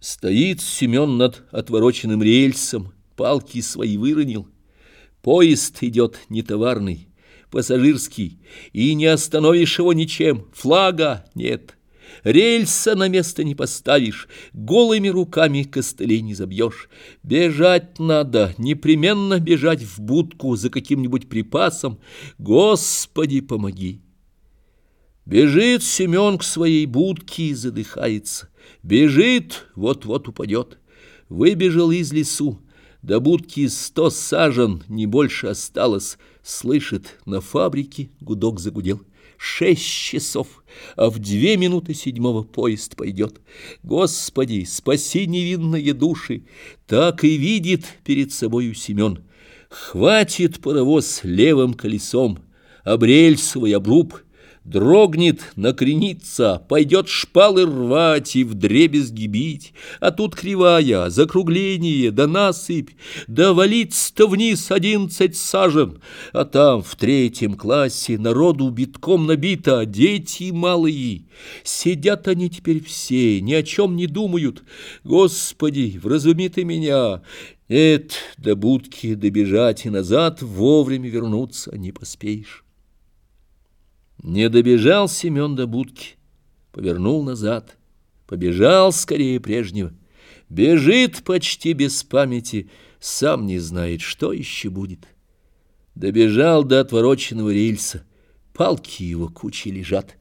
Стоит Семен над отвороченным рельсом, палки свои выронил. Поезд идет нетоварный, пассажирский, и не остановишь его ничем, флага нет. Рельса на место не поставишь, голыми руками костылей не забьешь. Бежать надо, непременно бежать в будку за каким-нибудь припасом. Господи, помоги! Бежит Семен к своей будке и задыхается. Бежит, вот-вот упадет. Выбежал из лесу. До будки сто сажен, не больше осталось. Слышит, на фабрике гудок загудел. Шесть часов, а в две минуты седьмого поезд пойдет. Господи, спаси невинные души! Так и видит перед собою Семен. Хватит паровоз левым колесом, обрельсовый обруб — Дрогнет, накренится, пойдет шпалы рвать и вдребезги бить, а тут кривая, закругление, да насыпь, да валится вниз одиннадцать сажен, а там в третьем классе народу битком набито, дети малые. Сидят они теперь все, ни о чем не думают. Господи, вразуми ты меня! Эт, до будки добежать и назад вовремя вернуться не поспеешь. Не добежал Семен до будки, повернул назад, побежал скорее прежнего. Бежит почти без памяти, сам не знает, что еще будет. Добежал до отвороченного рельса, палки его кучей лежат.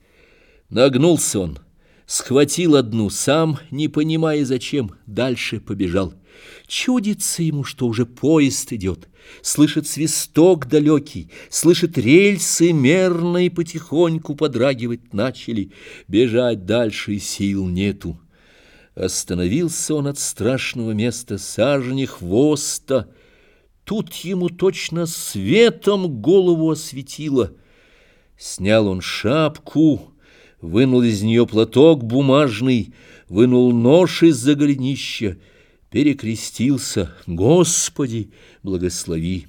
Нагнулся он, схватил одну, сам, не понимая зачем, дальше побежал. Чудится ему, что уже поезд идет, слышит свисток далекий, слышит рельсы мерно и потихоньку подрагивать начали, бежать дальше сил нету. Остановился он от страшного места сажени хвоста, тут ему точно светом голову осветило. Снял он шапку, вынул из нее платок бумажный, вынул нож из-за голенища, перекрестился. Господи, благослови!